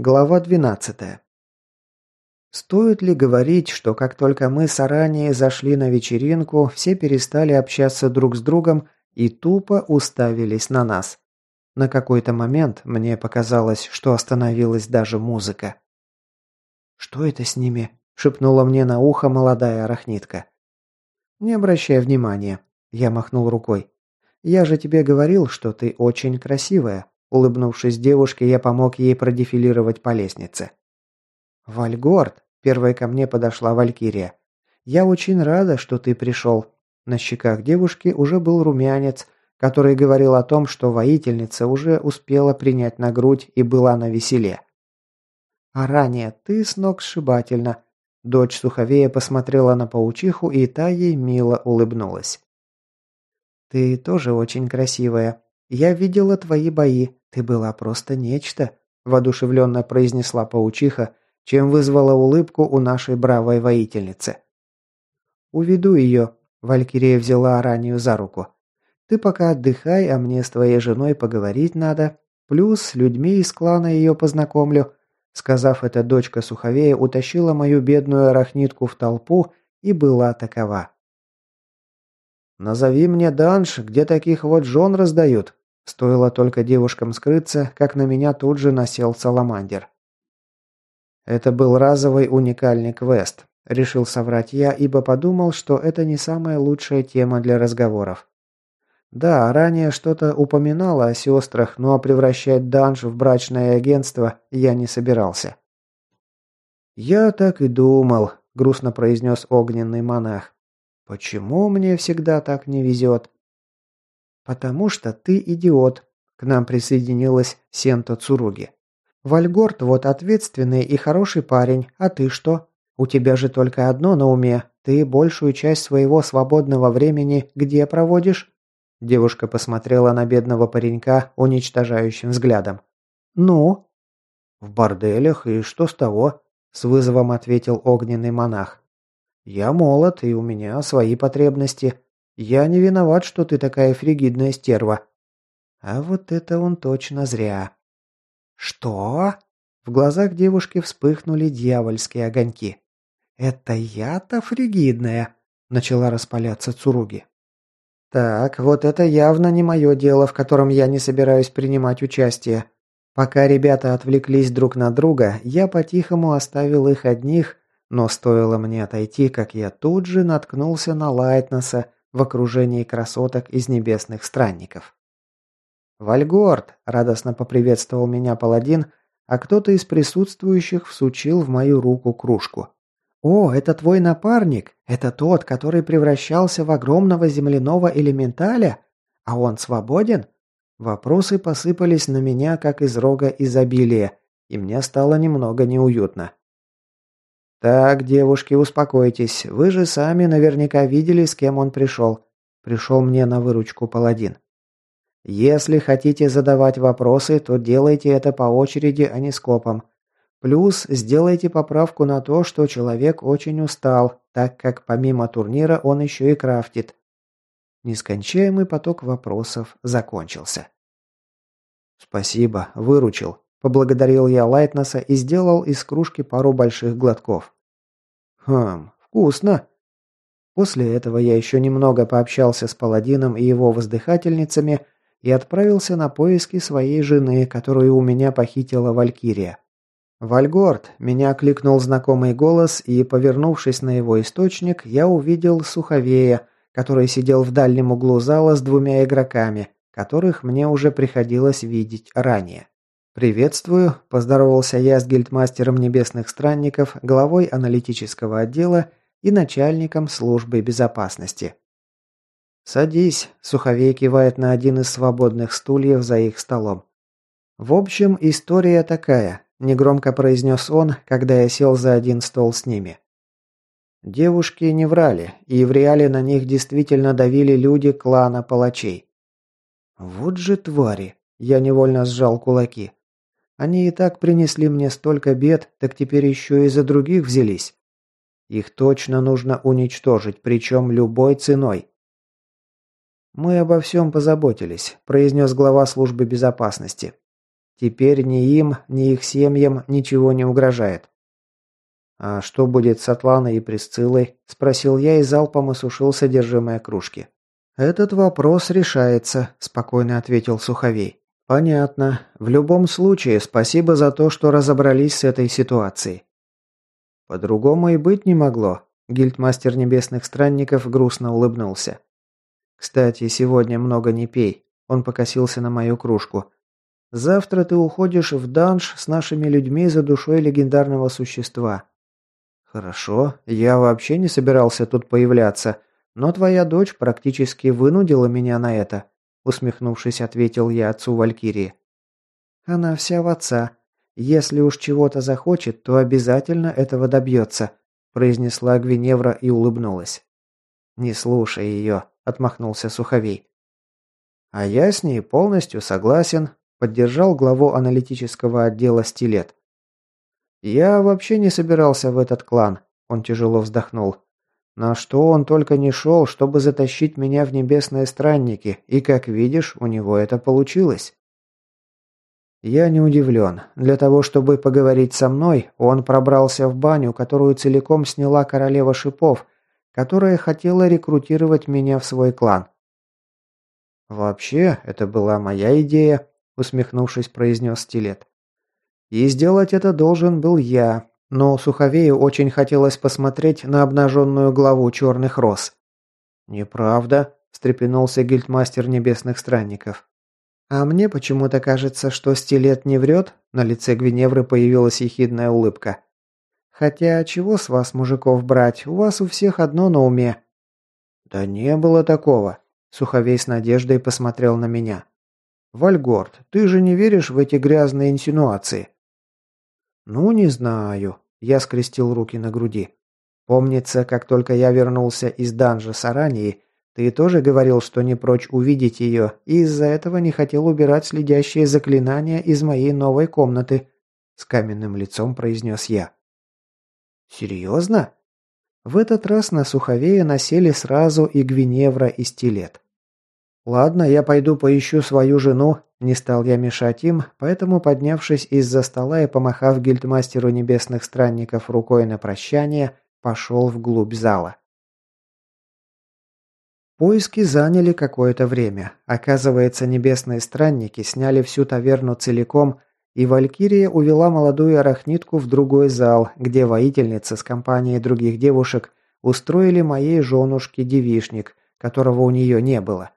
Глава 12. Стоит ли говорить, что как только мы с Араней зашли на вечеринку, все перестали общаться друг с другом и тупо уставились на нас. На какой-то момент мне показалось, что остановилась даже музыка. «Что это с ними?» – шепнула мне на ухо молодая арахнитка. «Не обращай внимания», – я махнул рукой. «Я же тебе говорил, что ты очень красивая. Улыбнувшись девушке, я помог ей продефилировать по лестнице. «Вальгорд!» – первой ко мне подошла Валькирия. «Я очень рада, что ты пришел». На щеках девушки уже был румянец, который говорил о том, что воительница уже успела принять на грудь и была на веселе. «А ранее ты с ног сшибательно». Дочь Суховея посмотрела на паучиху, и та ей мило улыбнулась. «Ты тоже очень красивая. Я видела твои бои. «Ты была просто нечто», – воодушевленно произнесла паучиха, чем вызвала улыбку у нашей бравой воительницы. «Уведу ее», – Валькирия взяла Аранию за руку. «Ты пока отдыхай, а мне с твоей женой поговорить надо. Плюс с людьми из клана ее познакомлю». Сказав это, дочка Суховея утащила мою бедную арахнитку в толпу и была такова. «Назови мне данж, где таких вот жен раздают», Стоило только девушкам скрыться, как на меня тут же насел Саламандер. Это был разовый уникальный квест. Решил соврать я, ибо подумал, что это не самая лучшая тема для разговоров. Да, ранее что-то упоминало о сестрах, но превращать данж в брачное агентство я не собирался. «Я так и думал», – грустно произнес огненный монах. «Почему мне всегда так не везет?» «Потому что ты идиот», – к нам присоединилась Сента Цуруги. «Вальгорд вот ответственный и хороший парень, а ты что? У тебя же только одно на уме. Ты большую часть своего свободного времени где проводишь?» Девушка посмотрела на бедного паренька уничтожающим взглядом. «Ну?» «В борделях, и что с того?» – с вызовом ответил огненный монах. «Я молод, и у меня свои потребности. Я не виноват, что ты такая фригидная стерва. А вот это он точно зря. Что? В глазах девушки вспыхнули дьявольские огоньки. Это я-то фригидная, начала распаляться Цуруги. Так, вот это явно не мое дело, в котором я не собираюсь принимать участие. Пока ребята отвлеклись друг на друга, я по-тихому оставил их одних, но стоило мне отойти, как я тут же наткнулся на Лайтнеса, в окружении красоток из небесных странников. «Вальгорд!» – радостно поприветствовал меня паладин, а кто-то из присутствующих всучил в мою руку кружку. «О, это твой напарник? Это тот, который превращался в огромного земляного элементаля? А он свободен?» Вопросы посыпались на меня, как из рога изобилия, и мне стало немного неуютно. «Так, девушки, успокойтесь. Вы же сами наверняка видели, с кем он пришел. Пришел мне на выручку паладин. Если хотите задавать вопросы, то делайте это по очереди, а не скопом. Плюс сделайте поправку на то, что человек очень устал, так как помимо турнира он еще и крафтит. Нескончаемый поток вопросов закончился. «Спасибо, выручил», Поблагодарил я Лайтнеса и сделал из кружки пару больших глотков. «Хм, вкусно!» После этого я еще немного пообщался с паладином и его воздыхательницами и отправился на поиски своей жены, которую у меня похитила Валькирия. «Вальгорд!» – меня кликнул знакомый голос, и, повернувшись на его источник, я увидел Суховея, который сидел в дальнем углу зала с двумя игроками, которых мне уже приходилось видеть ранее. «Приветствую», – поздоровался я с гильдмастером небесных странников, главой аналитического отдела и начальником службы безопасности. «Садись», – Суховей кивает на один из свободных стульев за их столом. «В общем, история такая», – негромко произнес он, когда я сел за один стол с ними. Девушки не врали, и в реале на них действительно давили люди клана палачей. «Вот же твари!» – я невольно сжал кулаки. Они и так принесли мне столько бед, так теперь еще и за других взялись. Их точно нужно уничтожить, причем любой ценой. «Мы обо всем позаботились», – произнес глава службы безопасности. Теперь ни им, ни их семьям ничего не угрожает. «А что будет с Атланой и Присциллой?» – спросил я и залпом осушил содержимое кружки. «Этот вопрос решается», – спокойно ответил Суховей. «Понятно. В любом случае, спасибо за то, что разобрались с этой ситуацией». «По-другому и быть не могло», – гильдмастер Небесных Странников грустно улыбнулся. «Кстати, сегодня много не пей», – он покосился на мою кружку. «Завтра ты уходишь в данж с нашими людьми за душой легендарного существа. «Хорошо, я вообще не собирался тут появляться, но твоя дочь практически вынудила меня на это», усмехнувшись, ответил я отцу Валькирии. «Она вся в отца. Если уж чего-то захочет, то обязательно этого добьется», произнесла Гвиневра и улыбнулась. «Не слушай ее», — отмахнулся Суховей. «А я с ней полностью согласен», — поддержал главу аналитического отдела Стилет. «Я вообще не собирался в этот клан», – он тяжело вздохнул. «На что он только не шел, чтобы затащить меня в небесные странники, и, как видишь, у него это получилось». Я не удивлен. Для того, чтобы поговорить со мной, он пробрался в баню, которую целиком сняла королева шипов, которая хотела рекрутировать меня в свой клан. «Вообще, это была моя идея», – усмехнувшись, произнес Стилет. И сделать это должен был я, но Суховею очень хотелось посмотреть на обнаженную главу черных роз. «Неправда», – встрепенулся гильдмастер небесных странников. «А мне почему-то кажется, что стилет не врет», – на лице Гвиневры появилась ехидная улыбка. «Хотя чего с вас, мужиков, брать? У вас у всех одно на уме». «Да не было такого», – Суховей с надеждой посмотрел на меня. «Вальгорд, ты же не веришь в эти грязные инсинуации?» «Ну, не знаю», – я скрестил руки на груди. «Помнится, как только я вернулся из данжа с Арании, ты тоже говорил, что не прочь увидеть ее, и из-за этого не хотел убирать следящие заклинания из моей новой комнаты», – с каменным лицом произнес я. «Серьезно?» В этот раз на Суховея насели сразу и Гвиневра, и Стилет. «Ладно, я пойду поищу свою жену не стал я мешать им, поэтому, поднявшись из-за стола и помахав гильдмастеру небесных странников рукой на прощание, пошел вглубь зала. Поиски заняли какое-то время. Оказывается, небесные странники сняли всю таверну целиком, и Валькирия увела молодую арахнитку в другой зал, где воительницы с компанией других девушек устроили моей женушке девишник, которого у нее не было.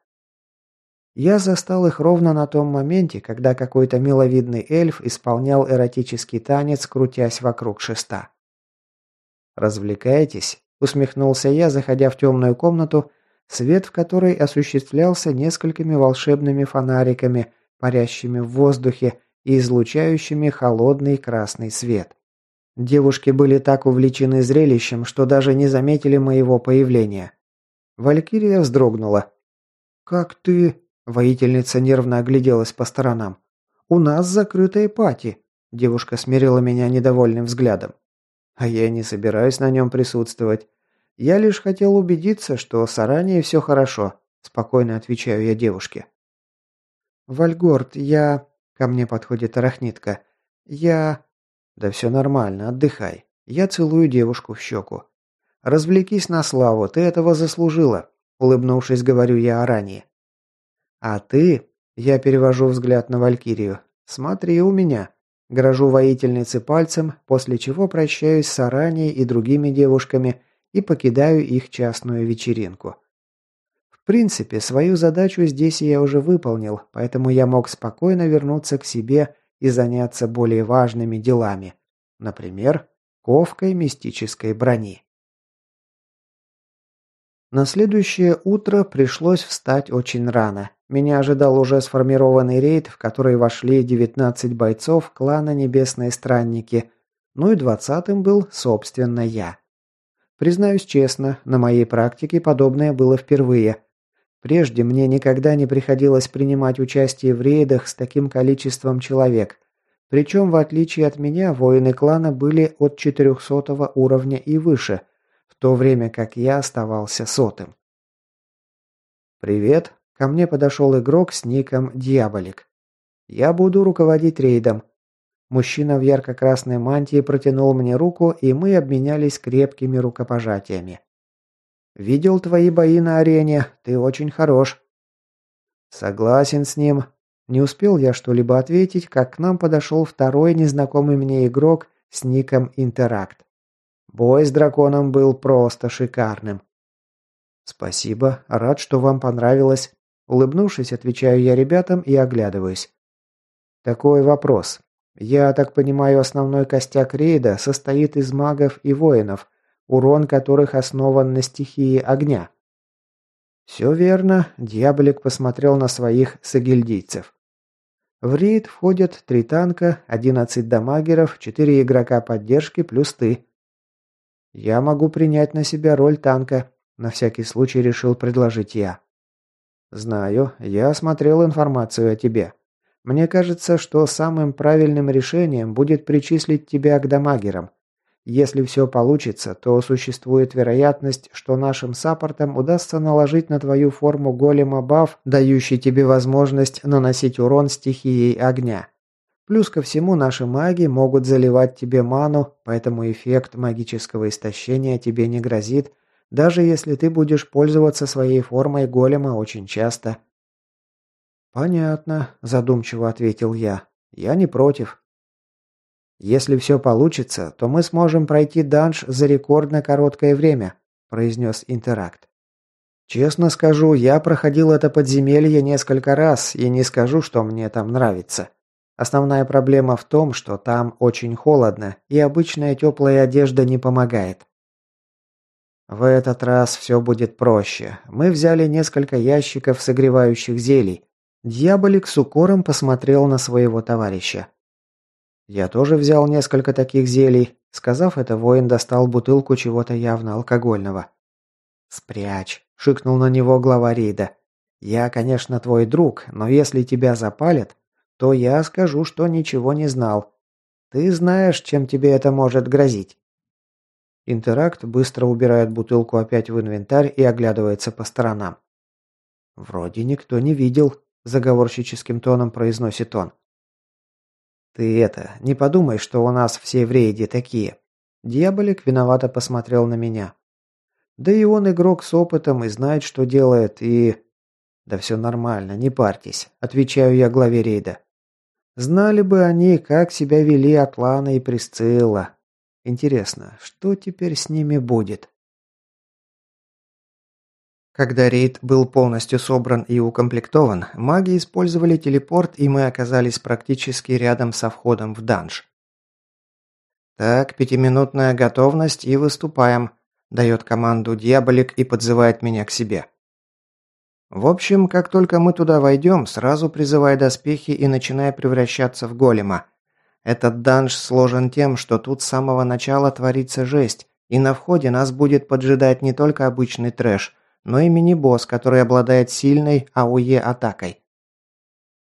Я застал их ровно на том моменте, когда какой-то миловидный эльф исполнял эротический танец, крутясь вокруг шеста. «Развлекаетесь?» – усмехнулся я, заходя в темную комнату, свет в которой осуществлялся несколькими волшебными фонариками, парящими в воздухе и излучающими холодный красный свет. Девушки были так увлечены зрелищем, что даже не заметили моего появления. Валькирия вздрогнула. «Как ты...» Воительница нервно огляделась по сторонам. «У нас закрытая пати», – девушка смирила меня недовольным взглядом. «А я не собираюсь на нем присутствовать. Я лишь хотел убедиться, что с Араней все хорошо», – спокойно отвечаю я девушке. «Вальгорд, я...» – ко мне подходит арахнитка. «Я...» «Да все нормально, отдыхай. Я целую девушку в щеку. Развлекись на славу, ты этого заслужила», – улыбнувшись, говорю я Арании. А ты, я перевожу взгляд на Валькирию, смотри у меня. Грожу воительнице пальцем, после чего прощаюсь с Араней и другими девушками и покидаю их частную вечеринку. В принципе, свою задачу здесь я уже выполнил, поэтому я мог спокойно вернуться к себе и заняться более важными делами. Например, ковкой мистической брони. На следующее утро пришлось встать очень рано. Меня ожидал уже сформированный рейд, в который вошли 19 бойцов клана Небесные Странники, ну и двадцатым был, собственно, я. Признаюсь честно, на моей практике подобное было впервые. Прежде мне никогда не приходилось принимать участие в рейдах с таким количеством человек. Причем, в отличие от меня, воины клана были от 400 уровня и выше, в то время как я оставался сотым. «Привет», Ко мне подошел игрок с ником Дьяволик. Я буду руководить рейдом. Мужчина в ярко-красной мантии протянул мне руку, и мы обменялись крепкими рукопожатиями. «Видел твои бои на арене. Ты очень хорош». «Согласен с ним». Не успел я что-либо ответить, как к нам подошел второй незнакомый мне игрок с ником Интеракт. Бой с драконом был просто шикарным. «Спасибо. Рад, что вам понравилось». Улыбнувшись, отвечаю я ребятам и оглядываюсь. Такой вопрос. Я так понимаю, основной костяк рейда состоит из магов и воинов, урон которых основан на стихии огня. Все верно, Дьяволик посмотрел на своих сагильдийцев. В рейд входят три танка, 11 дамагеров, 4 игрока поддержки плюс ты. Я могу принять на себя роль танка, на всякий случай решил предложить я. Знаю, я осмотрел информацию о тебе. Мне кажется, что самым правильным решением будет причислить тебя к дамагерам. Если все получится, то существует вероятность, что нашим саппортам удастся наложить на твою форму голема баф, дающий тебе возможность наносить урон стихией огня. Плюс ко всему наши маги могут заливать тебе ману, поэтому эффект магического истощения тебе не грозит, даже если ты будешь пользоваться своей формой голема очень часто. «Понятно», – задумчиво ответил я. «Я не против». «Если все получится, то мы сможем пройти данж за рекордно короткое время», – произнес Интеракт. «Честно скажу, я проходил это подземелье несколько раз и не скажу, что мне там нравится. Основная проблема в том, что там очень холодно, и обычная теплая одежда не помогает. В этот раз все будет проще. Мы взяли несколько ящиков согревающих зелий, Дьяволик с укором посмотрел на своего товарища. «Я тоже взял несколько таких зелий». Сказав это, воин достал бутылку чего-то явно алкогольного. «Спрячь», – шикнул на него глава рейда. «Я, конечно, твой друг, но если тебя запалят, то я скажу, что ничего не знал. Ты знаешь, чем тебе это может грозить». Интеракт быстро убирает бутылку опять в инвентарь и оглядывается по сторонам. «Вроде никто не видел», заговорщическим тоном произносит он. Ты это, не подумай, что у нас все в рейде такие. Дьяволик виновато посмотрел на меня. Да и он игрок с опытом и знает, что делает, и... Да все нормально, не парьтесь, отвечаю я главе рейда. Знали бы они, как себя вели Атлана и Присцилла. Интересно, что теперь с ними будет? Когда рейд был полностью собран и укомплектован, маги использовали телепорт, и мы оказались практически рядом со входом в данж. «Так, пятиминутная готовность и выступаем», – дает команду Дьяволик и подзывает меня к себе. В общем, как только мы туда войдем, сразу призывай доспехи и начинай превращаться в голема. Этот данж сложен тем, что тут с самого начала творится жесть, и на входе нас будет поджидать не только обычный трэш – но и мини-босс, который обладает сильной АОЕ-атакой.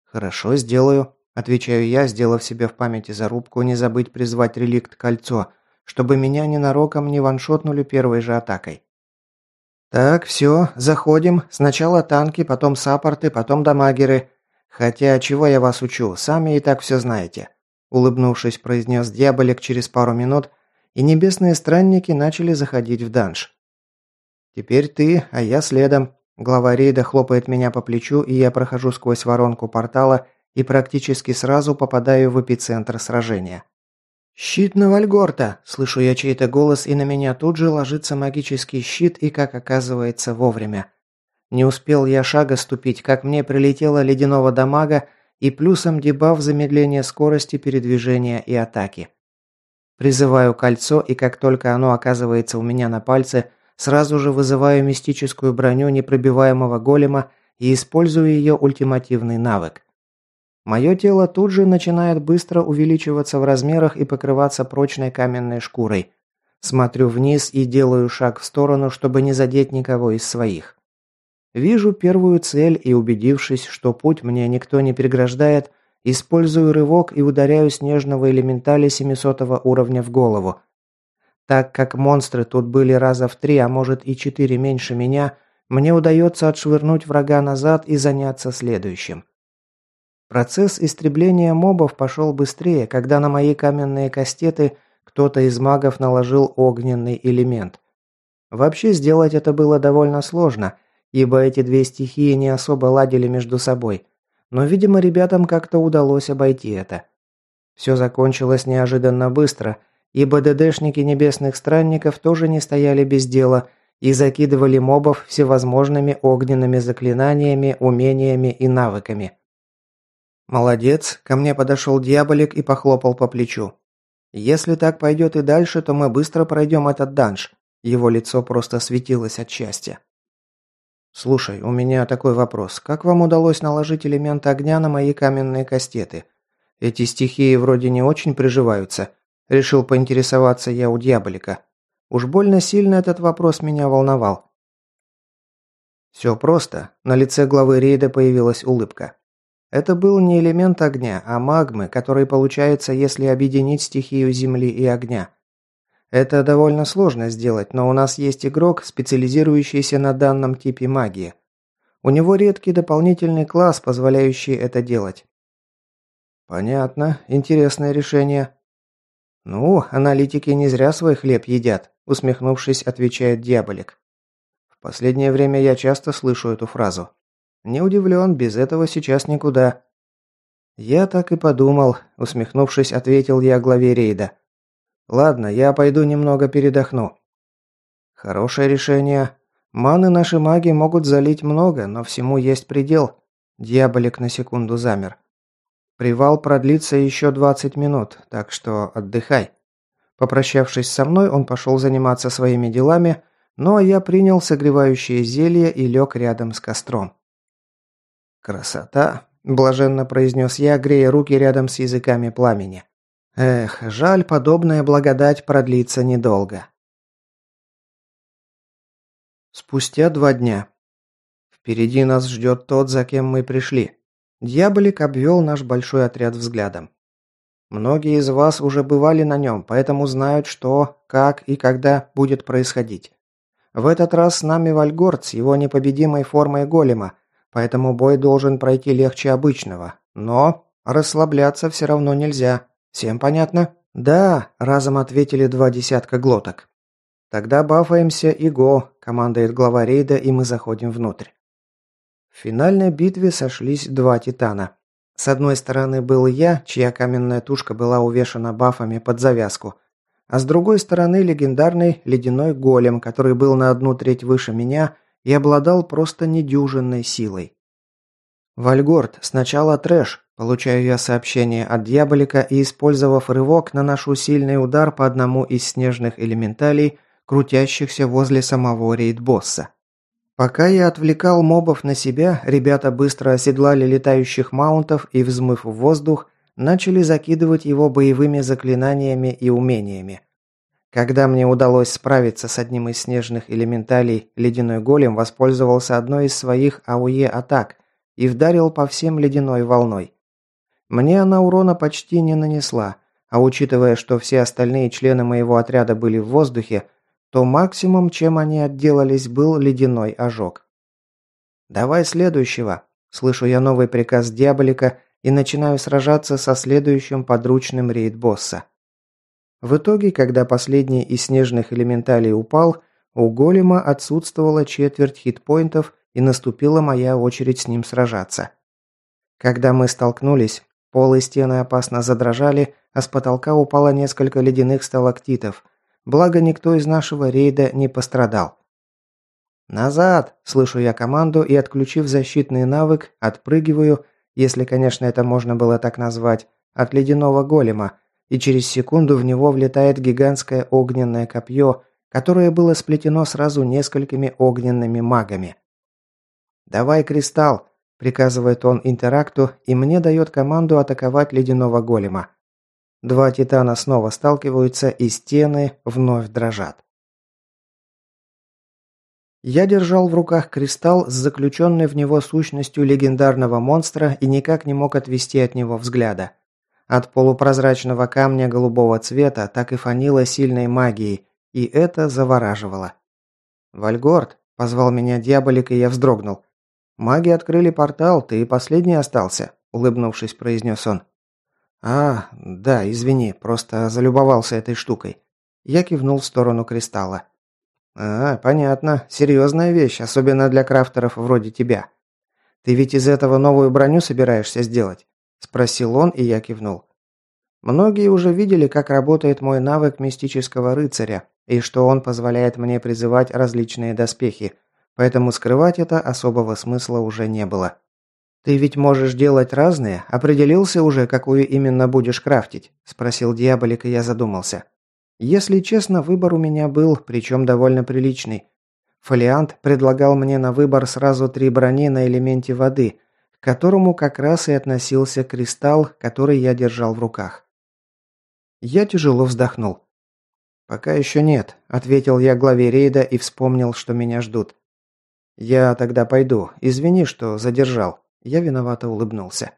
«Хорошо, сделаю», – отвечаю я, сделав себе в памяти зарубку не забыть призвать реликт кольцо, чтобы меня ненароком не ваншотнули первой же атакой. «Так, все, заходим. Сначала танки, потом саппорты, потом дамагеры. Хотя, чего я вас учу, сами и так все знаете», – улыбнувшись, произнес Дьяволик через пару минут, и небесные странники начали заходить в данж. «Теперь ты, а я следом». Глава рейда хлопает меня по плечу, и я прохожу сквозь воронку портала и практически сразу попадаю в эпицентр сражения. «Щит на Вальгорта!» – слышу я чей-то голос, и на меня тут же ложится магический щит, и, как оказывается, вовремя. Не успел я шага ступить, как мне прилетело ледяного дамага и плюсом дебаф замедления скорости передвижения и атаки. Призываю кольцо, и как только оно оказывается у меня на пальце – Сразу же вызываю мистическую броню непробиваемого голема и использую ее ультимативный навык. Мое тело тут же начинает быстро увеличиваться в размерах и покрываться прочной каменной шкурой. Смотрю вниз и делаю шаг в сторону, чтобы не задеть никого из своих. Вижу первую цель и, убедившись, что путь мне никто не преграждает, использую рывок и ударяю снежного элементали 700 уровня в голову – так как монстры тут были раза в три, а может и четыре меньше меня, мне удается отшвырнуть врага назад и заняться следующим. Процесс истребления мобов пошел быстрее, когда на мои каменные кастеты кто-то из магов наложил огненный элемент. Вообще сделать это было довольно сложно, ибо эти две стихии не особо ладили между собой. Но, видимо, ребятам как-то удалось обойти это. Все закончилось неожиданно быстро, ибо ДДшники небесных странников тоже не стояли без дела и закидывали мобов всевозможными огненными заклинаниями, умениями и навыками. «Молодец!» – ко мне подошел дьяволик и похлопал по плечу. «Если так пойдет и дальше, то мы быстро пройдем этот данж». Его лицо просто светилось от счастья. «Слушай, у меня такой вопрос. Как вам удалось наложить элемент огня на мои каменные кастеты? Эти стихии вроде не очень приживаются». Решил поинтересоваться я у дьяволика. Уж больно сильно этот вопрос меня волновал. Все просто. На лице главы рейда появилась улыбка. Это был не элемент огня, а магмы, который получается, если объединить стихию земли и огня. Это довольно сложно сделать, но у нас есть игрок, специализирующийся на данном типе магии. У него редкий дополнительный класс, позволяющий это делать. Понятно, интересное решение. Ну, аналитики не зря свой хлеб едят, усмехнувшись, отвечает Дьяволик. В последнее время я часто слышу эту фразу. Не удивлен, без этого сейчас никуда. Я так и подумал, усмехнувшись, ответил я главе рейда. Ладно, я пойду немного передохну. Хорошее решение. Маны наши маги могут залить много, но всему есть предел. Дьяволик на секунду замер. Привал продлится еще 20 минут, так что отдыхай. Попрощавшись со мной, он пошел заниматься своими делами, ну а я принял согревающее зелье и лег рядом с костром. «Красота!» – блаженно произнес я, грея руки рядом с языками пламени. «Эх, жаль, подобная благодать продлится недолго». Спустя два дня. Впереди нас ждет тот, за кем мы пришли. Дьяволик обвел наш большой отряд взглядом. Многие из вас уже бывали на нем, поэтому знают, что, как и когда будет происходить. В этот раз с нами Вальгорд с его непобедимой формой голема, Поэтому бой должен пройти легче обычного. Но расслабляться все равно нельзя. Всем понятно? Да, разом ответили два десятка глоток. Тогда бафаемся и го, командует глава рейда, и мы заходим внутрь. В финальной битве сошлись два титана. С одной стороны был я, чья каменная тушка была увешана бафами под завязку, а с другой стороны легендарный ледяной голем, который был на одну треть выше меня и обладал просто недюжинной силой. «Вальгорд, сначала трэш», – получаю я сообщение от Дьяволика и, использовав рывок, наношу сильный удар по одному из снежных элементалей, крутящихся возле самого рейд-босса. Пока я отвлекал мобов на себя, ребята быстро оседлали летающих маунтов и, взмыв в воздух, начали закидывать его боевыми заклинаниями и умениями. Когда мне удалось справиться с одним из снежных элементалей, ледяной голем воспользовался одной из своих АУЕ-атак и вдарил по всем ледяной волной. Мне она урона почти не нанесла, а учитывая, что все остальные члены моего отряда были в воздухе, то максимум, чем они отделались, был ледяной ожог. «Давай следующего», – слышу я новый приказ Диаболика и начинаю сражаться со следующим подручным рейд-босса. В итоге, когда последний из снежных элементалей упал, у голема отсутствовала четверть хитпоинтов и наступила моя очередь с ним сражаться. Когда мы столкнулись, пол и стены опасно задрожали, а с потолка упало несколько ледяных сталактитов. Благо, никто из нашего рейда не пострадал. «Назад!» – слышу я команду и, отключив защитный навык, отпрыгиваю, если, конечно, это можно было так назвать, от ледяного голема, и через секунду в него влетает гигантское огненное копье, которое было сплетено сразу несколькими огненными магами. «Давай кристалл!» – приказывает он Интеракту, и мне дает команду атаковать ледяного голема. Два титана снова сталкиваются, и стены вновь дрожат. Я держал в руках кристалл с заключенной в него сущностью легендарного монстра и никак не мог отвести от него взгляда. От полупрозрачного камня голубого цвета так и фанило сильной магией, и это завораживало. «Вальгорд», – позвал меня дьяволик, и я вздрогнул. «Маги открыли портал, ты последний остался. улыбнувшись, произнес он. «А, да, извини, просто залюбовался этой штукой». Я кивнул в сторону кристалла. «А, понятно. Серьезная вещь, особенно для крафтеров вроде тебя. Ты ведь из этого новую броню собираешься сделать?» Спросил он, и я кивнул. Многие уже видели, как работает мой навык мистического рыцаря, и что он позволяет мне призывать различные доспехи, поэтому скрывать это особого смысла уже не было. «Ты ведь можешь делать разные? Определился уже, какую именно будешь крафтить?» – спросил Диаболик, и я задумался. Если честно, выбор у меня был, причем довольно приличный. Фолиант предлагал мне на выбор сразу три брони на элементе воды, к которому как раз и относился кристалл, который я держал в руках. Я тяжело вздохнул. «Пока еще нет», – ответил я главе рейда и вспомнил, что меня ждут. «Я тогда пойду. Извини, что задержал». Я виновато улыбнулся.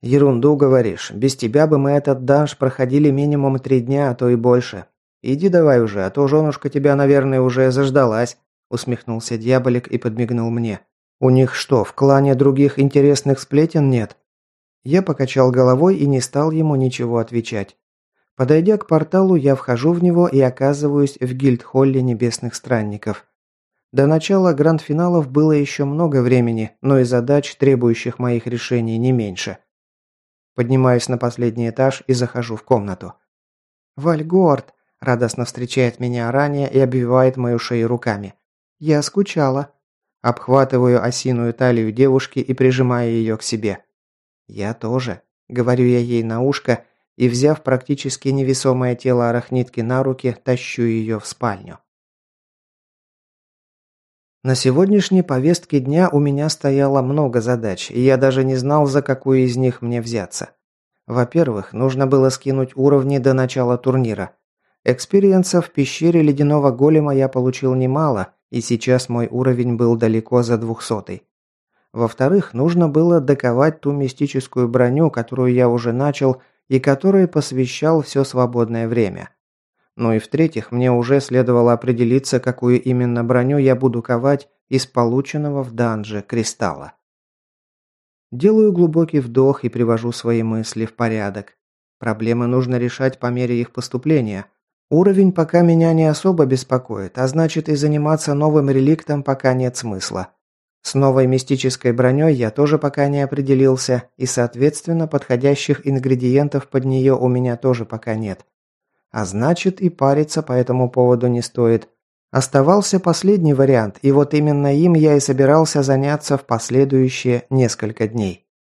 «Ерунду говоришь. Без тебя бы мы этот данж проходили минимум три дня, а то и больше. Иди давай уже, а то женушка тебя, наверное, уже заждалась», усмехнулся дьяволик и подмигнул мне. «У них что, в клане других интересных сплетен нет?» Я покачал головой и не стал ему ничего отвечать. Подойдя к порталу, я вхожу в него и оказываюсь в гильдхолле небесных странников. До начала гранд-финалов было еще много времени, но и задач, требующих моих решений, не меньше. Поднимаюсь на последний этаж и захожу в комнату. «Вальгорд!» – радостно встречает меня ранее и обвивает мою шею руками. «Я скучала». Обхватываю осиную талию девушки и прижимаю ее к себе. «Я тоже», – говорю я ей на ушко и, взяв практически невесомое тело арахнитки на руки, тащу ее в спальню. На сегодняшней повестке дня у меня стояло много задач, и я даже не знал, за какую из них мне взяться. Во-первых, нужно было скинуть уровни до начала турнира. Экспириенса в пещере ледяного голема я получил немало, и сейчас мой уровень был далеко за двухсотый. Во-вторых, нужно было доковать ту мистическую броню, которую я уже начал и которой посвящал все свободное время. Ну и в-третьих, мне уже следовало определиться, какую именно броню я буду ковать из полученного в данже кристалла. Делаю глубокий вдох и привожу свои мысли в порядок. Проблемы нужно решать по мере их поступления. Уровень пока меня не особо беспокоит, а значит и заниматься новым реликтом пока нет смысла. С новой мистической броней я тоже пока не определился, и, соответственно, подходящих ингредиентов под нее у меня тоже пока нет. А значит, и париться по этому поводу не стоит. Оставался последний вариант, и вот именно им я и собирался заняться в последующие несколько дней.